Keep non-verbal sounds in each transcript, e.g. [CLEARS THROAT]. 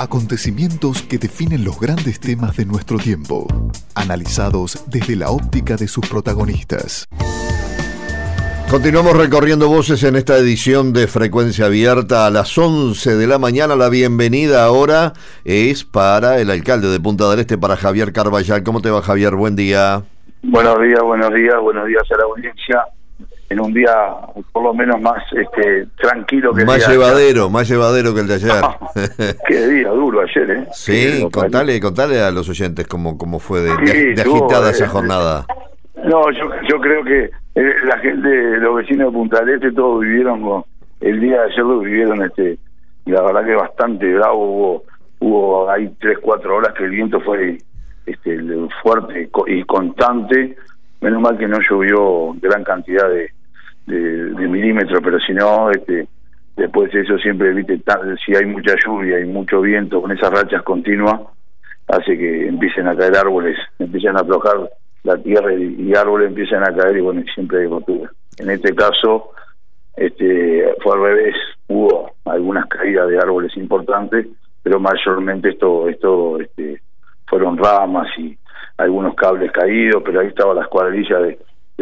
Acontecimientos que definen los grandes temas de nuestro tiempo, analizados desde la óptica de sus protagonistas. Continuamos recorriendo voces en esta edición de Frecuencia Abierta a las 11 de la mañana. La bienvenida ahora es para el alcalde de Punta del Este, para Javier Carballal. ¿Cómo te va Javier? Buen día. Buenos días, buenos días, buenos días a la audiencia. En un día por lo menos más este, tranquilo que más el día llevadero, más llevadero que el de ayer. [LAUGHS] Qué día duro ayer, ¿eh? sí, Qué contale, contale a los oyentes cómo, cómo fue de, Sí, agitada eh, esa jornada. No, yo, yo creo que eh, la gente, los vecinos de Punta del Este, todos vivieron con, el día de ayer lo vivieron, este, y la verdad que bastante bravo, hubo, hubo ahí tres, cuatro horas que el viento fue este, fuerte y constante, menos mal que no llovió gran cantidad de, de, de milímetros, pero si no, este, después de eso siempre, viste, si hay mucha lluvia y mucho viento con esas rachas continuas, hace que empiecen a caer árboles, empiezan a aflojar la tierra y, árboles empiezan a caer y bueno, siempre hay rotura. En este caso, este fue al revés, hubo algunas caídas de árboles importantes, pero mayormente esto, esto este, fueron ramas y algunos cables caídos, pero ahí estaban las cuadrillas de,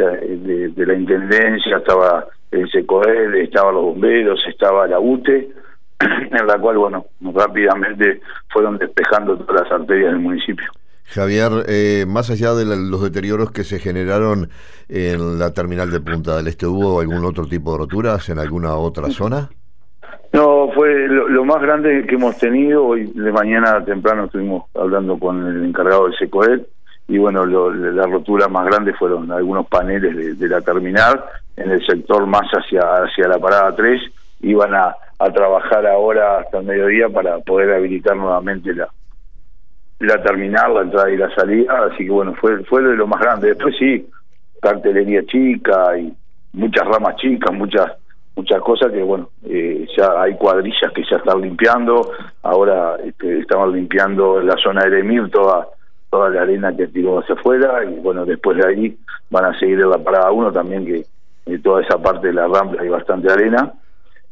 de, de- la Intendencia, estaba el SECOEL, estaban los bomberos, estaba la UTE, [CLEARS THROAT] en la cual, bueno, rápidamente fueron despejando todas las arterias del municipio. Javier, eh, más allá de la- los deterioros que se generaron en la terminal de Punta del Este, ¿hubo algún otro tipo de roturas en alguna otra zona? No, fue lo, lo más grande que hemos tenido. Hoy de mañana temprano estuvimos hablando con el encargado del SECOED y bueno, lo- la rotura más grande fueron algunos paneles de, de la terminal en el sector más hacia, hacia la parada 3. Iban a, a trabajar ahora hasta el mediodía para poder habilitar nuevamente la, la terminal, la entrada y la salida. Así que bueno, fue, fue de lo más grande. Después sí, cartelería chica y muchas ramas chicas, muchas muchas cosas que bueno eh, ya hay cuadrillas que ya están limpiando ahora este, estaban limpiando la zona del Emir toda toda la arena que tiró hacia afuera y bueno después de ahí van a seguir en la parada 1 también que eh, toda esa parte de la rampla hay bastante arena.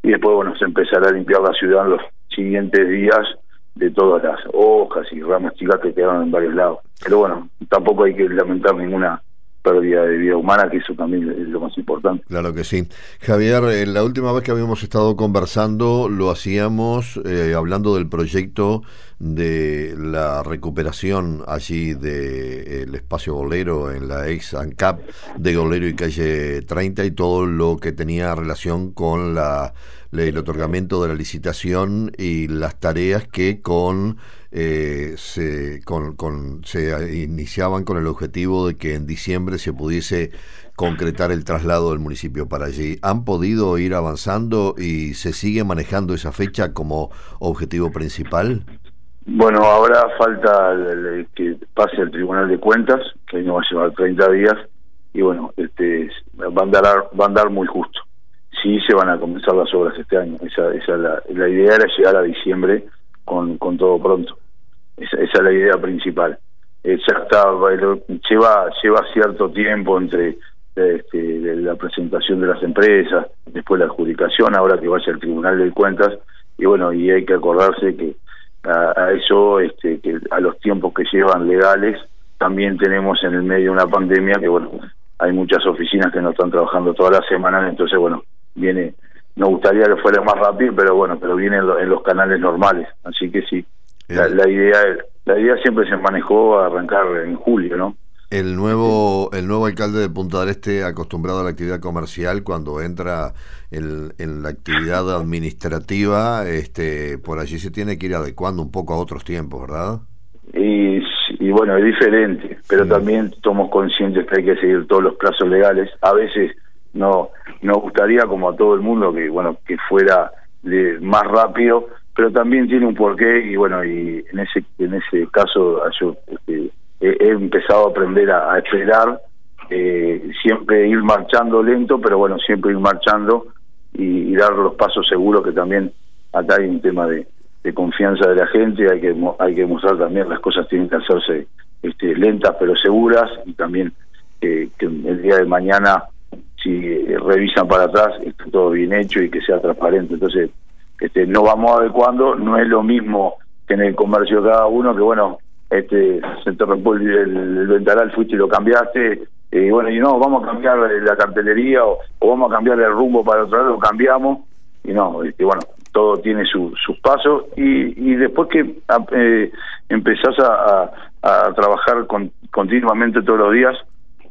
Y después bueno se empezará a limpiar la ciudad en los siguientes días de todas las hojas y ramas chicas que quedaron en varios lados. Pero bueno tampoco hay que lamentar ninguna pérdida de vida humana que eso también es lo más importante Claro que sí. Javier, eh, la última vez que habíamos estado conversando lo hacíamos eh, hablando del proyecto de la recuperación allí del espacio golero en la ex ANCAP de Golero y calle 30 y todo lo que tenía relación con la, el otorgamiento de la licitación y las tareas que con eh, se, con, con- se iniciaban con el objetivo de que en diciembre se pudiese concretar el traslado del municipio para allí. ¿Han podido ir avanzando y se sigue manejando esa fecha como objetivo principal? Bueno, ahora falta que pase el Tribunal de Cuentas, que ahí nos va a llevar 30 días, y bueno, este va a andar, va a andar muy justo. Sí se van a comenzar las obras este año, esa, esa es la, la idea era llegar a diciembre con, con todo pronto. Esa, esa es la idea principal. Ya está, lleva, lleva cierto tiempo entre este, la presentación de las empresas, después la adjudicación, ahora que vaya al Tribunal de Cuentas, y bueno, y hay que acordarse que a, eso, este, que a los tiempos que llevan legales, también tenemos en el medio una pandemia que, bueno, hay muchas oficinas que no están trabajando todas las semanas, entonces, bueno, viene, nos gustaría que fuera más rápido, pero bueno, pero viene en, lo- en los canales normales, así que sí, la, la idea la idea siempre se manejó a arrancar en julio, ¿no? El nuevo, el nuevo alcalde de Punta del Este, acostumbrado a la actividad comercial, cuando entra en, en la actividad administrativa, este, por allí se tiene que ir adecuando un poco a otros tiempos, ¿verdad? Y, y bueno, es diferente, pero también somos conscientes que hay que seguir todos los plazos legales. A veces no nos gustaría, como a todo el mundo, que bueno que fuera de, más rápido, pero también tiene un porqué y bueno, y en ese en ese caso yo este, he, empezado a aprender a, a esperar, eh, siempre ir marchando lento, pero bueno, siempre ir marchando y, dar los pasos seguros que también acá hay un tema de, confianza de la gente, hay que hay que mostrar también las cosas tienen que hacerse este, lentas pero seguras y también eh, que el día de mañana si eh, revisan para atrás esté todo bien hecho y que sea transparente. Entonces, este, no vamos adecuando, no es lo mismo en el comercio cada uno, que bueno, este se te el, el, ventanal, fuiste y lo cambiaste, y bueno, y no, vamos a cambiar la cartelería o, vamos a cambiar el rumbo para otro lado, lo cambiamos, y no, este, bueno, todo tiene sus pasos, y, y después que eh, empezás a, a, trabajar con, continuamente todos los días,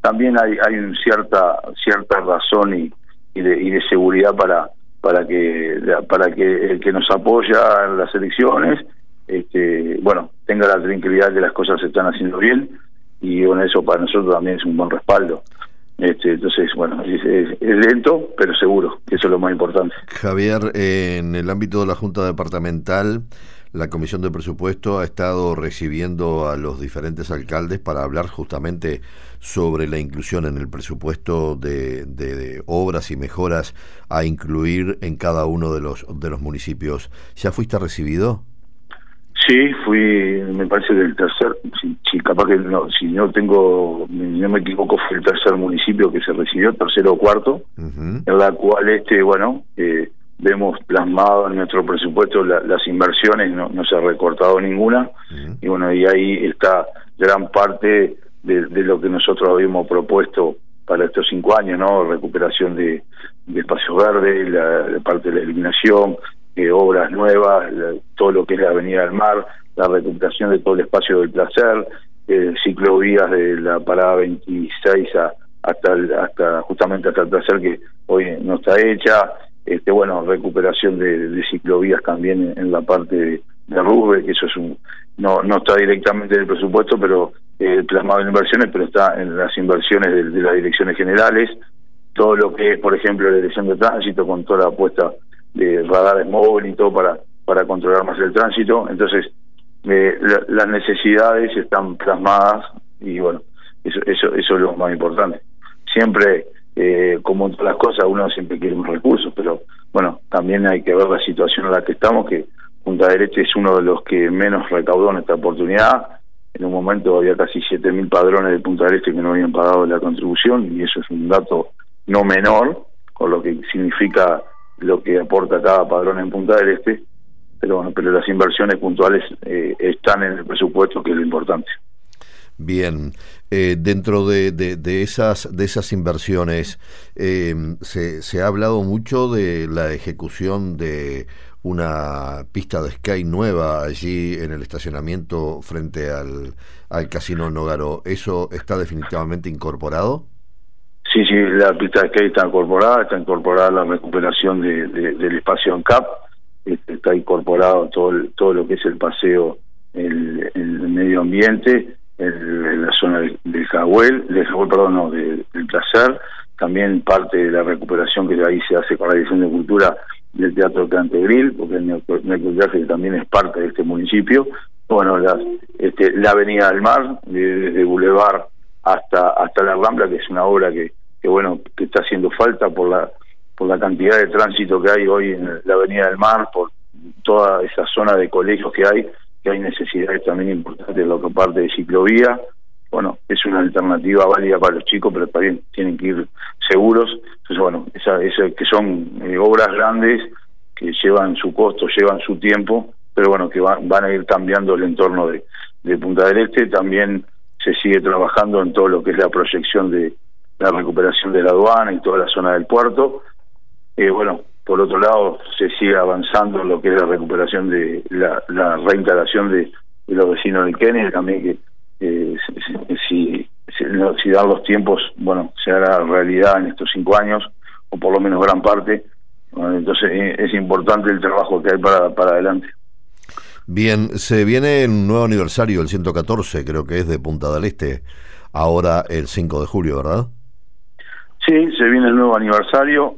también hay, hay cierta, cierta razón y, y, de, y de seguridad para para que para que el que nos apoya en las elecciones este, bueno, tenga la tranquilidad que las cosas se están haciendo bien y bueno, eso para nosotros también es un buen respaldo. Este, entonces, bueno, es, lento, pero seguro, eso es lo más importante. Javier, en el ámbito de la Junta Departamental, la Comisión de Presupuesto ha estado recibiendo a los diferentes alcaldes para hablar justamente sobre la inclusión en el presupuesto de, de obras y mejoras a incluir en cada uno de los, de los municipios. ¿Ya fuiste recibido? Sí, fui, me parece que el tercer, si, capaz que no, si no tengo, no me equivoco, fue el tercer municipio que se recibió, tercero o cuarto, en la cual este, bueno, eh, vemos plasmado en nuestro presupuesto las inversiones, no, no se ha recortado ninguna, y bueno, y ahí está gran parte de, lo que nosotros habíamos propuesto para estos cinco años, ¿no? Recuperación de, de espacio verde, la parte de la eliminación, obras nuevas, todo lo que es la Avenida del Mar, la recuperación de todo el espacio del placer, eh, ciclovías de la parada 26 a, hasta hasta justamente hasta el placer que hoy no está hecha, este bueno recuperación de, ciclovías también en, la parte de, de que eso es un no no está directamente en el presupuesto, pero eh, plasmado en inversiones, pero está en las inversiones de, de las direcciones generales, todo lo que es, por ejemplo, la dirección de tránsito con toda la apuesta de radares móviles y todo para, para controlar más el tránsito. Entonces, eh, las necesidades están plasmadas y bueno, eso, eso, eso es lo más importante. Siempre, eh, como en todas las cosas, uno siempre quiere más recursos, pero bueno, también hay que ver la situación en la que estamos, que Punta del Este es uno de los que menos recaudó en esta oportunidad. En un momento había casi 7.000 padrones de Punta del Este que no habían pagado la contribución y eso es un dato no menor, con lo que significa lo que aporta cada padrón en Punta del Este, pero bueno, pero las inversiones puntuales eh, están en el presupuesto, que es lo importante. Bien, eh, dentro de, de, esas de esas inversiones eh, se, se ha hablado mucho de la ejecución de una pista de sky nueva allí en el estacionamiento frente al, al Casino Nogaro. ¿Eso está definitivamente incorporado? Sí, sí, la pista de skate está incorporada, está incorporada la recuperación de, del espacio en CAP, este, está incorporado todo todo lo que es el paseo, el, medio ambiente, el, la zona del, del Jahuel, Jahuel, perdón, no, del placer, también parte de la recuperación que ahí se hace con la Dirección de Cultura del Teatro Cantegril, porque el que también es parte de este municipio. Bueno, la, este, la Avenida del Mar, desde Boulevard hasta hasta la Rambla, que es una obra que que bueno que está haciendo falta por la por la cantidad de tránsito que hay hoy en la Avenida del Mar, por toda esa zona de colegios que hay, que hay necesidades también importantes de que parte de ciclovía. Bueno, es una alternativa válida para los chicos, pero también tienen que ir seguros. Entonces, bueno, esa, esa que son eh, obras grandes que llevan su costo, llevan su tiempo, pero bueno, que van, van a ir cambiando el entorno de, de Punta del Este. También se sigue trabajando en todo lo que es la proyección de, la recuperación de la aduana y toda la zona del puerto. Eh, bueno, por otro lado, se sigue avanzando en lo que es la recuperación de la, la reinstalación de, los vecinos del Kennedy, también que eh, si, si, dan los tiempos, bueno, se hará realidad en estos cinco años, o por lo menos gran parte. entonces eh, es importante el trabajo que hay para, para adelante. Bien, se viene un nuevo aniversario, el 114, creo que es de Punta del Este, ahora el 5 de julio, ¿verdad? Sí, se viene el nuevo aniversario.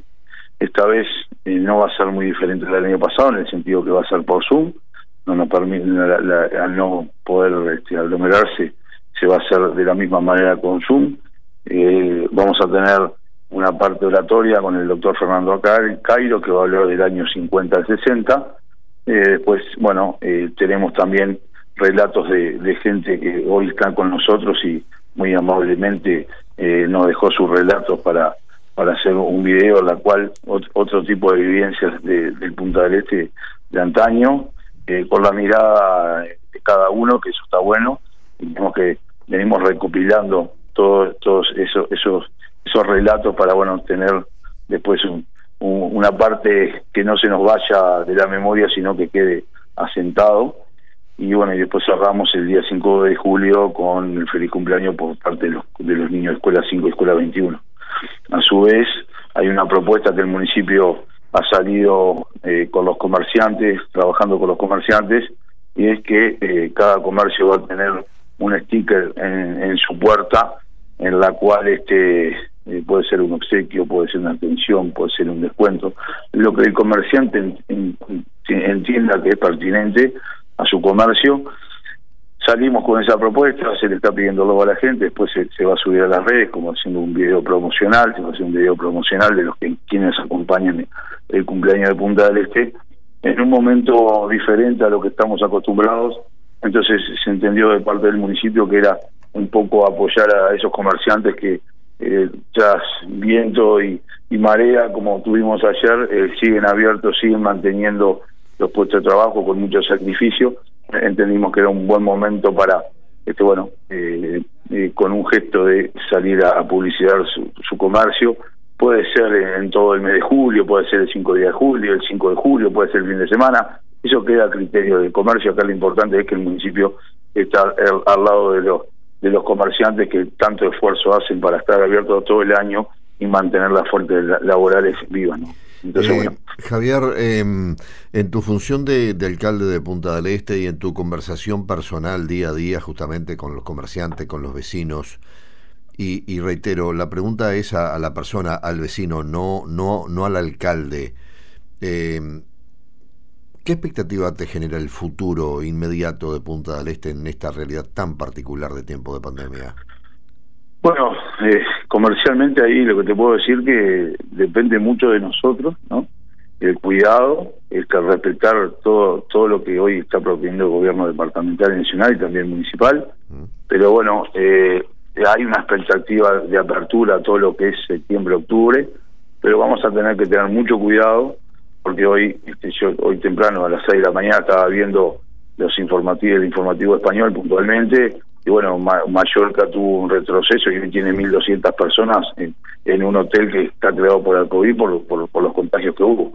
Esta vez eh, no va a ser muy diferente del año pasado, en el sentido que va a ser por Zoom. No nos permite, al no poder este, aglomerarse, se va a hacer de la misma manera con Zoom. Eh, vamos a tener una parte oratoria con el doctor Fernando Cairo, que va a hablar del año 50 al 60. Eh, después, bueno, tenemos también relatos de, de gente que hoy está con nosotros y muy amablemente eh, nos dejó sus relatos para para hacer un video en la cual otro tipo de vivencias de, del Punta del Este de antaño eh, con la mirada de cada uno, que eso está bueno, y tenemos que venimos recopilando todos esos esos relatos para bueno tener después una parte que no se nos vaya de la memoria sino que quede asentado. Y bueno y después cerramos el día 5 de julio con el feliz cumpleaños por parte de los, de los niños de escuela 5 y escuela 21 a su vez hay una propuesta que el municipio ha salido eh, con los comerciantes trabajando con los comerciantes y es que eh, cada comercio va a tener un sticker en, su puerta en la cual este eh, puede ser un obsequio, puede ser una atención, puede ser un descuento, lo que el comerciante entienda que es pertinente a su comercio. Salimos con esa propuesta, se le está pidiendo luego a la gente, después se, va a subir a las redes como haciendo un video promocional, se va a hacer un video promocional de los que quienes acompañan el cumpleaños de Punta del Este, en un momento diferente a lo que estamos acostumbrados, entonces se entendió de parte del municipio que era un poco apoyar a esos comerciantes que eh, tras viento y, marea, como tuvimos ayer, eh, siguen abiertos, siguen manteniendo los puestos de trabajo con mucho sacrificio. Entendimos que era un buen momento para, este bueno, eh, eh, con un gesto de salir a, publicitar su, su, comercio. Puede ser en todo el mes de julio, puede ser el 5 de julio, el 5 de julio, puede ser el fin de semana. Eso queda a criterio del comercio. Acá lo importante es que el municipio está al lado de los de los comerciantes que tanto esfuerzo hacen para estar abiertos todo el año y mantener las fuentes laborales vivas. ¿no? Entonces, eh, Javier, em, en tu función de, alcalde de Punta del Este y en tu conversación personal día a día justamente con los comerciantes, con los vecinos, y, reitero, la pregunta es a, la persona, al vecino, no, no, no al alcalde. Eh, ¿Qué expectativa te genera el futuro inmediato de Punta del Este en esta realidad tan particular de tiempo de pandemia? Bueno, eh, comercialmente ahí lo que te puedo decir que depende mucho de nosotros, ¿no? El cuidado, el que respetar todo todo lo que hoy está proponiendo el gobierno departamental y nacional y también municipal. Mm. Pero bueno, eh, hay una expectativa de apertura a todo lo que es septiembre-octubre, pero vamos a tener que tener mucho cuidado porque hoy este, yo hoy temprano a las 6 de la mañana estaba viendo los informativos, el informativo español puntualmente, y bueno, Mallorca tuvo un retroceso y tiene 1.200 personas en, un hotel que está creado por el COVID por, los contagios que hubo.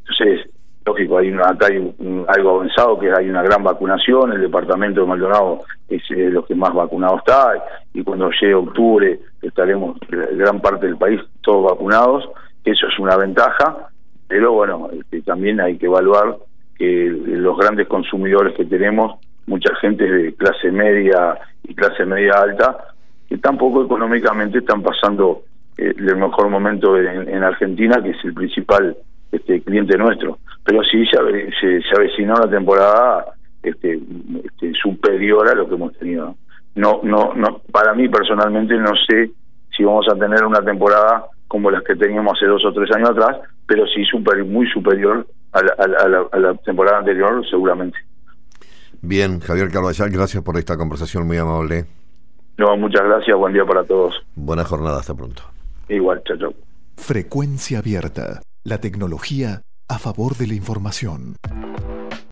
Entonces, lógico, hay una, hay algo avanzado, que hay una gran vacunación, el departamento de Maldonado es eh, que más vacunado está, y cuando llegue octubre estaremos, gran parte del país, todos vacunados, eso es una ventaja, pero bueno, este, también hay que evaluar que los grandes consumidores que tenemos, mucha gente de clase media y clase media alta, que tampoco económicamente están pasando eh, el mejor momento en, Argentina, que es el principal este, cliente nuestro. Pero sí se, se, avecinó una temporada este, este, superior a lo que hemos tenido. No, no, no, para mí personalmente no sé si vamos a tener una temporada como las que teníamos hace dos o tres años atrás, pero sí super, muy superior a la, temporada anterior, seguramente. Bien, Javier Carvajal, gracias por esta conversación muy amable. No, muchas gracias, buen día para todos. Buena jornada, hasta pronto. Igual, chao, chao. Frecuencia abierta, la tecnología a favor de la información.